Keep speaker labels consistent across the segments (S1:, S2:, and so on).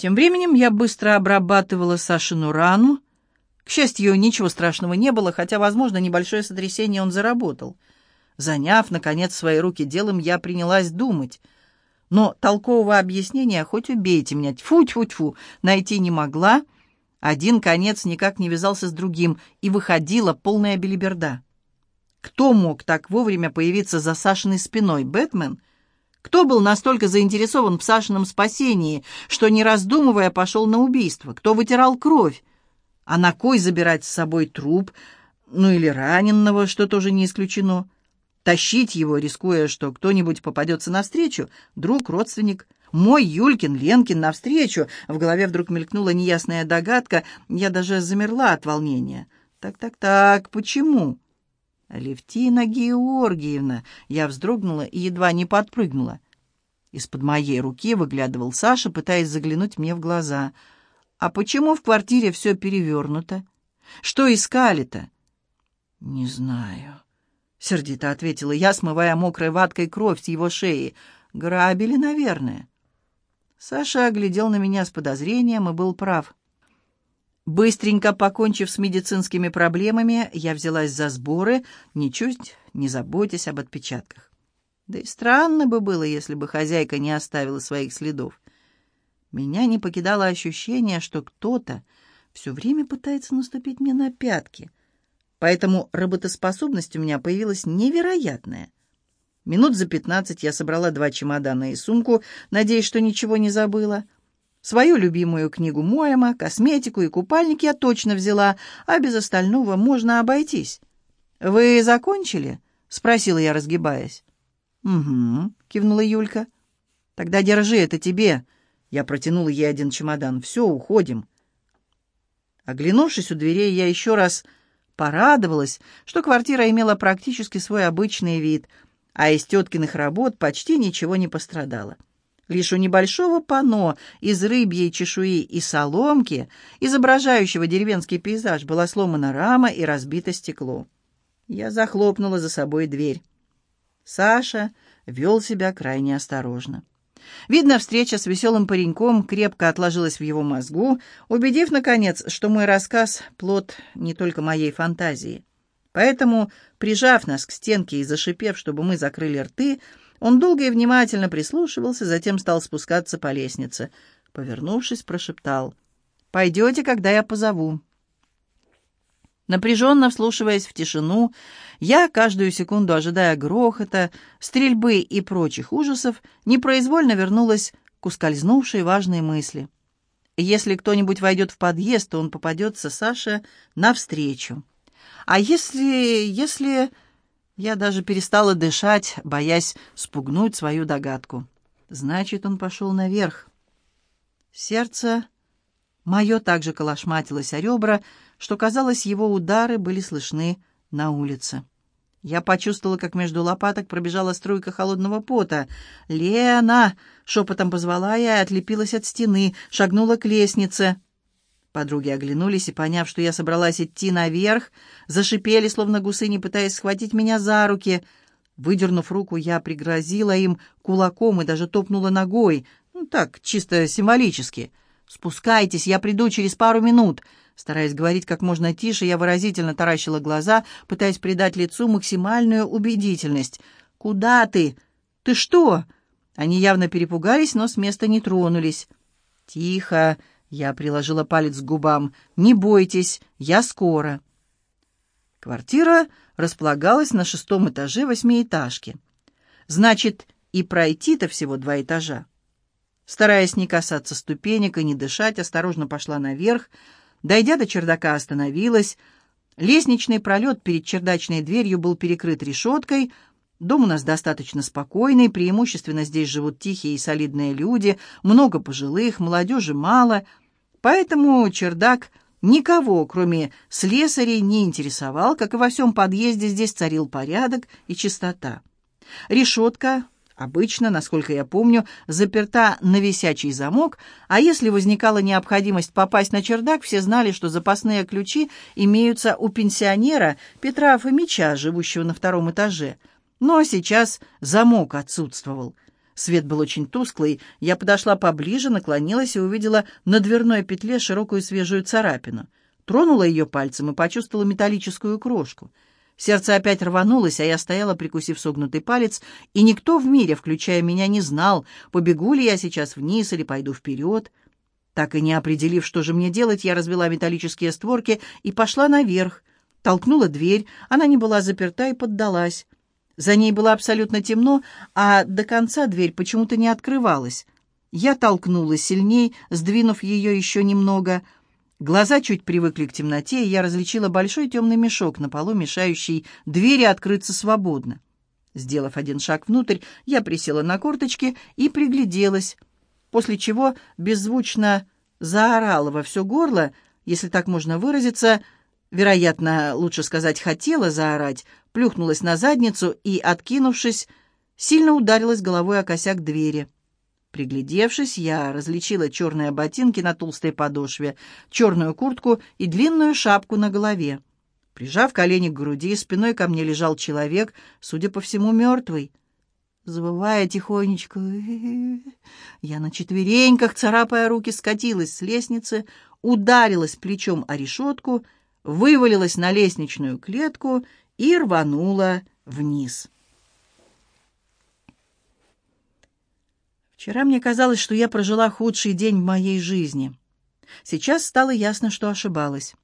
S1: Тем временем я быстро обрабатывала Сашину рану. К счастью, ничего страшного не было, хотя, возможно, небольшое сотрясение он заработал. Заняв, наконец, свои руки делом, я принялась думать. Но толкового объяснения, хоть убейте меня, тьфу-тьфу-тьфу, найти не могла. Один конец никак не вязался с другим, и выходила полная белиберда. Кто мог так вовремя появиться за Сашиной спиной? Бэтмен? Кто был настолько заинтересован в Сашином спасении, что, не раздумывая, пошел на убийство? Кто вытирал кровь? А на кой забирать с собой труп? Ну или раненного, что тоже не исключено. Тащить его, рискуя, что кто-нибудь попадется навстречу, друг, родственник. Мой Юлькин, Ленкин навстречу. В голове вдруг мелькнула неясная догадка. Я даже замерла от волнения. Так-так-так, почему? «Левтина Георгиевна!» Я вздрогнула и едва не подпрыгнула. Из-под моей руки выглядывал Саша, пытаясь заглянуть мне в глаза. «А почему в квартире все перевернуто? Что искали-то?» «Не знаю», — сердито ответила я, смывая мокрой ваткой кровь с его шеи. «Грабили, наверное». Саша оглядел на меня с подозрением и был прав. Быстренько покончив с медицинскими проблемами, я взялась за сборы, ничуть не заботясь об отпечатках. Да и странно бы было, если бы хозяйка не оставила своих следов. Меня не покидало ощущение, что кто-то все время пытается наступить мне на пятки. Поэтому работоспособность у меня появилась невероятная. Минут за пятнадцать я собрала два чемодана и сумку, надеясь, что ничего не забыла — Свою любимую книгу Моэма, косметику и купальник я точно взяла, а без остального можно обойтись. «Вы закончили?» — спросила я, разгибаясь. «Угу», — кивнула Юлька. «Тогда держи, это тебе». Я протянула ей один чемодан. «Все, уходим». Оглянувшись у дверей, я еще раз порадовалась, что квартира имела практически свой обычный вид, а из теткиных работ почти ничего не пострадало. Лишь у небольшого панно из рыбьей чешуи и соломки, изображающего деревенский пейзаж, была сломана рама и разбито стекло. Я захлопнула за собой дверь. Саша вел себя крайне осторожно. Видно, встреча с веселым пареньком крепко отложилась в его мозгу, убедив, наконец, что мой рассказ — плод не только моей фантазии. Поэтому, прижав нас к стенке и зашипев, чтобы мы закрыли рты, он долго и внимательно прислушивался, затем стал спускаться по лестнице. Повернувшись, прошептал. «Пойдете, когда я позову». Напряженно вслушиваясь в тишину, я, каждую секунду ожидая грохота, стрельбы и прочих ужасов, непроизвольно вернулась к ускользнувшей важной мысли. Если кто-нибудь войдет в подъезд, то он попадется Саше навстречу. А если... если... Я даже перестала дышать, боясь спугнуть свою догадку. Значит, он пошел наверх. Сердце мое также колошматилось о ребра, что, казалось, его удары были слышны на улице. Я почувствовала, как между лопаток пробежала струйка холодного пота. «Лена!» — шепотом позвала я и отлепилась от стены, шагнула к лестнице. Подруги оглянулись и, поняв, что я собралась идти наверх, зашипели, словно гусы, не пытаясь схватить меня за руки. Выдернув руку, я пригрозила им кулаком и даже топнула ногой. Ну так, чисто символически. «Спускайтесь, я приду через пару минут». Стараясь говорить как можно тише, я выразительно таращила глаза, пытаясь придать лицу максимальную убедительность. «Куда ты? Ты что?» Они явно перепугались, но с места не тронулись. «Тихо!» Я приложила палец к губам. «Не бойтесь, я скоро». Квартира располагалась на шестом этаже восьмиэтажки. Значит, и пройти-то всего два этажа. Стараясь не касаться ступенек и не дышать, осторожно пошла наверх. Дойдя до чердака, остановилась. Лестничный пролет перед чердачной дверью был перекрыт решеткой. Дом у нас достаточно спокойный, преимущественно здесь живут тихие и солидные люди, много пожилых, молодежи мало — Поэтому чердак никого, кроме слесарей, не интересовал, как и во всем подъезде здесь царил порядок и чистота. Решетка обычно, насколько я помню, заперта на висячий замок, а если возникала необходимость попасть на чердак, все знали, что запасные ключи имеются у пенсионера Петра Фомича, живущего на втором этаже. Но сейчас замок отсутствовал. Свет был очень тусклый. Я подошла поближе, наклонилась и увидела на дверной петле широкую свежую царапину. Тронула ее пальцем и почувствовала металлическую крошку. Сердце опять рванулось, а я стояла, прикусив согнутый палец, и никто в мире, включая меня, не знал, побегу ли я сейчас вниз или пойду вперед. Так и не определив, что же мне делать, я развела металлические створки и пошла наверх. Толкнула дверь, она не была заперта и поддалась. За ней было абсолютно темно, а до конца дверь почему-то не открывалась. Я толкнула сильней, сдвинув ее еще немного. Глаза чуть привыкли к темноте, и я различила большой темный мешок на полу, мешающий двери открыться свободно. Сделав один шаг внутрь, я присела на корточки и пригляделась, после чего беззвучно заорала во все горло, если так можно выразиться, вероятно, лучше сказать, хотела заорать, плюхнулась на задницу и, откинувшись, сильно ударилась головой о косяк двери. Приглядевшись, я различила черные ботинки на толстой подошве, черную куртку и длинную шапку на голове. Прижав колени к груди, спиной ко мне лежал человек, судя по всему, мертвый. Завывая тихонечко, я на четвереньках, царапая руки, скатилась с лестницы, ударилась плечом о решетку, вывалилась на лестничную клетку и рванула вниз. Вчера мне казалось, что я прожила худший день в моей жизни. Сейчас стало ясно, что ошибалась.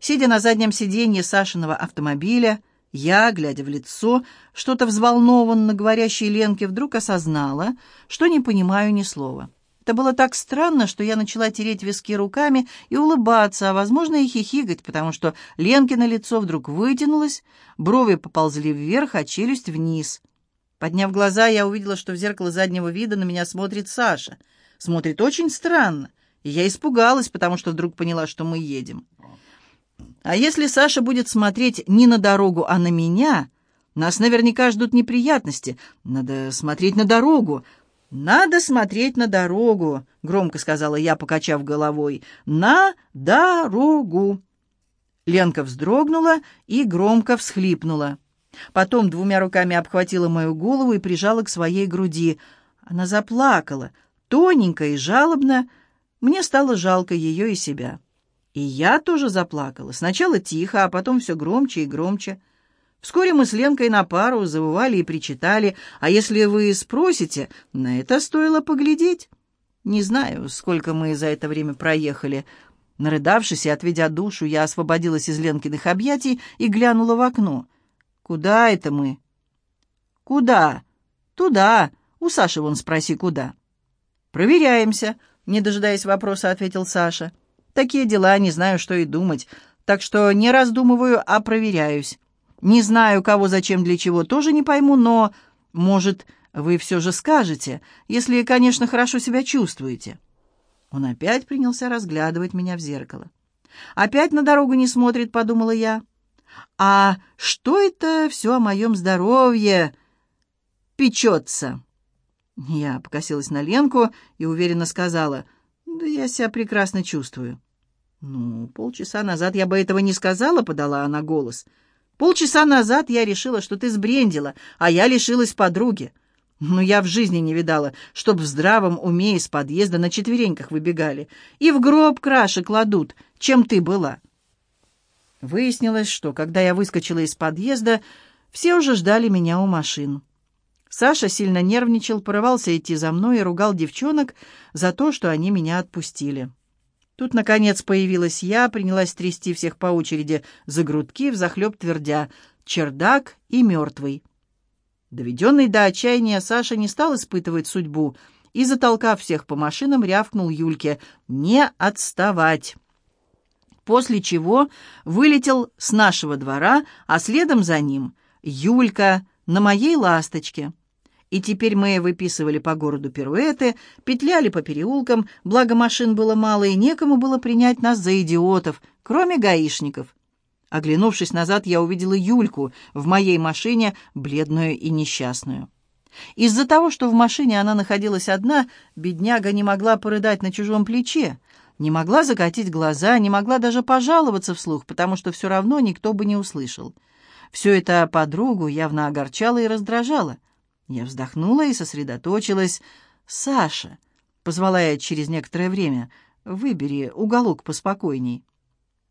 S1: Сидя на заднем сиденье Сашиного автомобиля, я, глядя в лицо, что-то взволнованно говорящей Ленке, вдруг осознала, что не понимаю ни слова. Это было так странно, что я начала тереть виски руками и улыбаться, а, возможно, и хихикать, потому что Ленкино лицо вдруг вытянулось, брови поползли вверх, а челюсть вниз. Подняв глаза, я увидела, что в зеркало заднего вида на меня смотрит Саша. Смотрит очень странно, и я испугалась, потому что вдруг поняла, что мы едем. А если Саша будет смотреть не на дорогу, а на меня, нас наверняка ждут неприятности. Надо смотреть на дорогу, «Надо смотреть на дорогу», — громко сказала я, покачав головой. «На дорогу». Ленка вздрогнула и громко всхлипнула. Потом двумя руками обхватила мою голову и прижала к своей груди. Она заплакала, тоненько и жалобно. Мне стало жалко ее и себя. И я тоже заплакала. Сначала тихо, а потом все громче и громче. Вскоре мы с Ленкой на пару завывали и причитали, а если вы спросите, на это стоило поглядеть. Не знаю, сколько мы за это время проехали. Нарыдавшись и отведя душу, я освободилась из Ленкиных объятий и глянула в окно. «Куда это мы?» «Куда?» «Туда. У Саши вон спроси, куда». «Проверяемся», — не дожидаясь вопроса, ответил Саша. «Такие дела, не знаю, что и думать, так что не раздумываю, а проверяюсь». Не знаю, кого, зачем, для чего, тоже не пойму, но, может, вы все же скажете, если, конечно, хорошо себя чувствуете». Он опять принялся разглядывать меня в зеркало. «Опять на дорогу не смотрит», — подумала я. «А что это все о моем здоровье печется?» Я покосилась на Ленку и уверенно сказала, «Да я себя прекрасно чувствую». «Ну, полчаса назад я бы этого не сказала», — подала она голос. «Да». Полчаса назад я решила, что ты сбрендила, а я лишилась подруги. Но я в жизни не видала, чтоб в здравом уме из подъезда на четвереньках выбегали и в гроб краше кладут, чем ты была. Выяснилось, что, когда я выскочила из подъезда, все уже ждали меня у машин. Саша сильно нервничал, порывался идти за мной и ругал девчонок за то, что они меня отпустили. Тут, наконец, появилась я, принялась трясти всех по очереди за грудки, взахлеб твердя «чердак и мертвый». Доведенный до отчаяния, Саша не стал испытывать судьбу и, затолкав всех по машинам, рявкнул Юльке «не отставать». После чего вылетел с нашего двора, а следом за ним Юлька на моей «ласточке». И теперь мы выписывали по городу пируэты, петляли по переулкам, благо машин было мало, и некому было принять нас за идиотов, кроме гаишников. Оглянувшись назад, я увидела Юльку в моей машине, бледную и несчастную. Из-за того, что в машине она находилась одна, бедняга не могла порыдать на чужом плече, не могла закатить глаза, не могла даже пожаловаться вслух, потому что все равно никто бы не услышал. Все это подругу явно огорчало и раздражало. Я вздохнула и сосредоточилась. «Саша», — позвала я через некоторое время, — «выбери уголок поспокойней».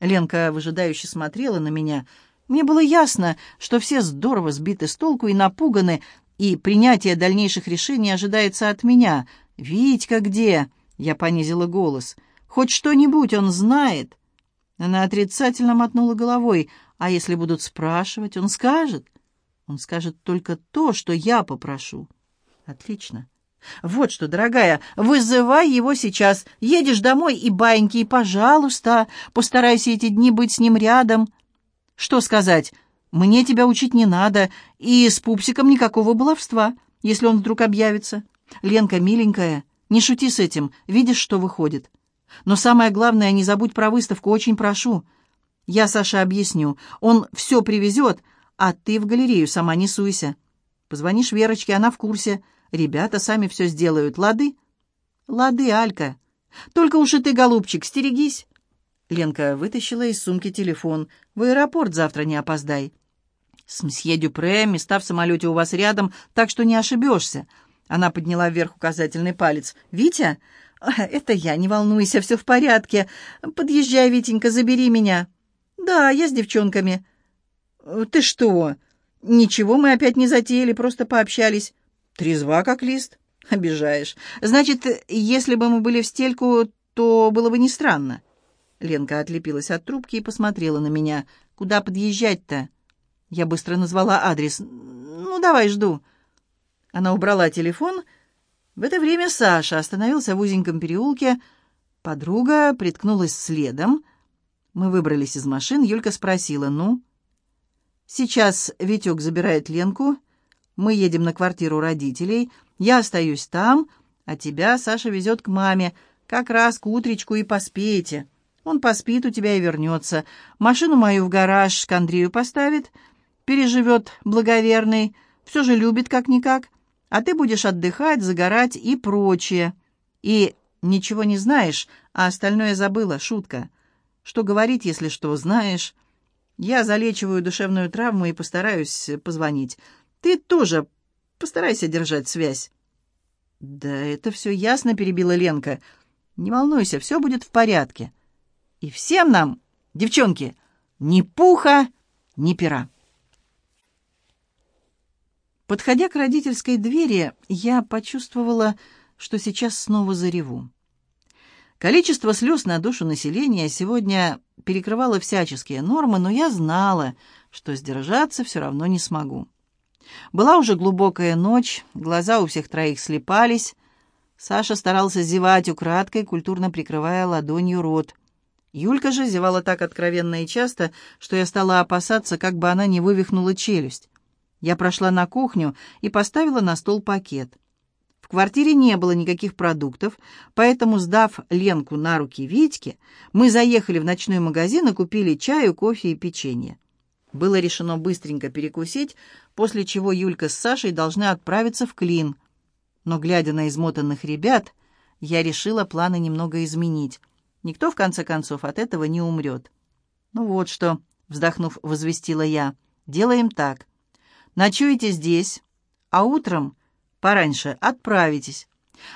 S1: Ленка выжидающе смотрела на меня. Мне было ясно, что все здорово сбиты с толку и напуганы, и принятие дальнейших решений ожидается от меня. «Витька где?» — я понизила голос. «Хоть что-нибудь он знает». Она отрицательно мотнула головой. «А если будут спрашивать, он скажет?» Он скажет только то, что я попрошу. Отлично. Вот что, дорогая, вызывай его сейчас. Едешь домой и баиньки, и, пожалуйста, постарайся эти дни быть с ним рядом. Что сказать? Мне тебя учить не надо, и с пупсиком никакого баловства, если он вдруг объявится. Ленка, миленькая, не шути с этим, видишь, что выходит. Но самое главное, не забудь про выставку, очень прошу. Я Саше объясню. Он все привезет, а ты в галерею сама не суйся. Позвонишь Верочке, она в курсе. Ребята сами все сделают. Лады? Лады, Алька. Только уж и ты, голубчик, стерегись. Ленка вытащила из сумки телефон. В аэропорт завтра не опоздай. С мсье Дюпре места в самолете у вас рядом, так что не ошибешься. Она подняла вверх указательный палец. «Витя? Это я, не волнуйся, все в порядке. Подъезжай, Витенька, забери меня». «Да, я с девчонками». Э, «Ты что? Ничего мы опять не затеяли, просто пообщались. Трезва, как лист. Обижаешь. Значит, если бы мы были в стельку, то было бы не странно». Ленка отлепилась от трубки и посмотрела на меня. «Куда подъезжать-то?» Я быстро назвала адрес. «Ну, давай, жду». Она убрала телефон. В это время Саша остановился в узеньком переулке. Подруга приткнулась следом. Мы выбрались из машин. Юлька спросила, «Ну?» Сейчас Витек забирает Ленку, мы едем на квартиру родителей, я остаюсь там, а тебя Саша везет к маме, как раз к утречку и поспеете. Он поспит у тебя и вернется. Машину мою в гараж к Андрею поставит, переживет благоверный, все же любит как-никак, а ты будешь отдыхать, загорать и прочее. И ничего не знаешь, а остальное забыла, шутка. Что говорить, если что, знаешь? Я залечиваю душевную травму и постараюсь позвонить. Ты тоже постарайся держать связь». «Да это все ясно», — перебила Ленка. «Не волнуйся, все будет в порядке. И всем нам, девчонки, ни пуха, ни пера». Подходя к родительской двери, я почувствовала, что сейчас снова зареву. Количество слез на душу населения сегодня перекрывало всяческие нормы, но я знала, что сдержаться все равно не смогу. Была уже глубокая ночь, глаза у всех троих слепались. Саша старался зевать украдкой, культурно прикрывая ладонью рот. Юлька же зевала так откровенно и часто, что я стала опасаться, как бы она не вывихнула челюсть. Я прошла на кухню и поставила на стол пакет квартире не было никаких продуктов, поэтому, сдав Ленку на руки Витьке, мы заехали в ночной магазин и купили чаю, кофе и печенье. Было решено быстренько перекусить, после чего Юлька с Сашей должны отправиться в Клин. Но, глядя на измотанных ребят, я решила планы немного изменить. Никто, в конце концов, от этого не умрет. «Ну вот что», — вздохнув, возвестила я, — «делаем так. Ночуете здесь, а утром пораньше отправитесь.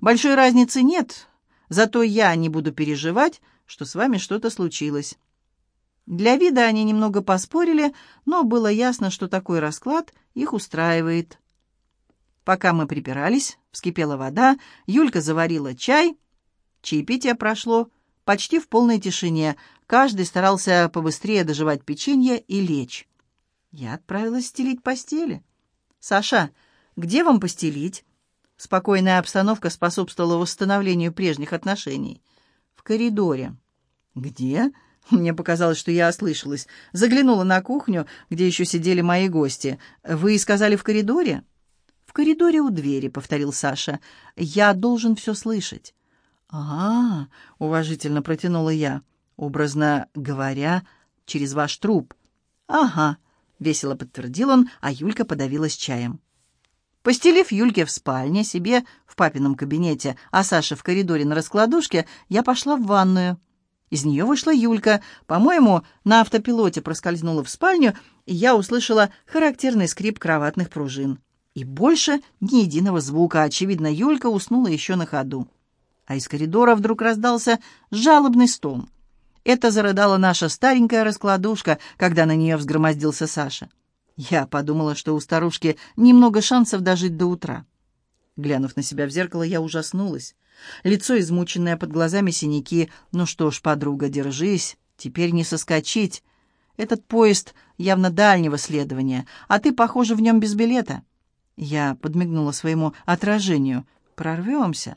S1: Большой разницы нет, зато я не буду переживать, что с вами что-то случилось». Для вида они немного поспорили, но было ясно, что такой расклад их устраивает. Пока мы припирались, вскипела вода, Юлька заварила чай. Чаепитие прошло почти в полной тишине. Каждый старался побыстрее доживать печенье и лечь. Я отправилась стелить постели. «Саша, где вам постелить?» Спокойная обстановка способствовала восстановлению прежних отношений. «В коридоре». «Где?» Мне показалось, что я ослышалась. Заглянула на кухню, где еще сидели мои гости. «Вы сказали в коридоре?» «В коридоре у двери», — повторил Саша. «Я должен все слышать». «А-а-а», уважительно протянула я, образно говоря, через ваш труп. «Ага», — весело подтвердил он, а Юлька подавилась чаем. Постелив Юльке в спальне, себе в папином кабинете, а Саше в коридоре на раскладушке, я пошла в ванную. Из нее вышла Юлька, по-моему, на автопилоте проскользнула в спальню, и я услышала характерный скрип кроватных пружин. И больше ни единого звука. Очевидно, Юлька уснула еще на ходу. А из коридора вдруг раздался жалобный стон. Это зарыдала наша старенькая раскладушка, когда на нее взгромоздился Саша. Я подумала, что у старушки немного шансов дожить до утра. Глянув на себя в зеркало, я ужаснулась. Лицо измученное, под глазами синяки. «Ну что ж, подруга, держись, теперь не соскочить. Этот поезд явно дальнего следования, а ты, похоже, в нем без билета». Я подмигнула своему отражению. «Прорвемся.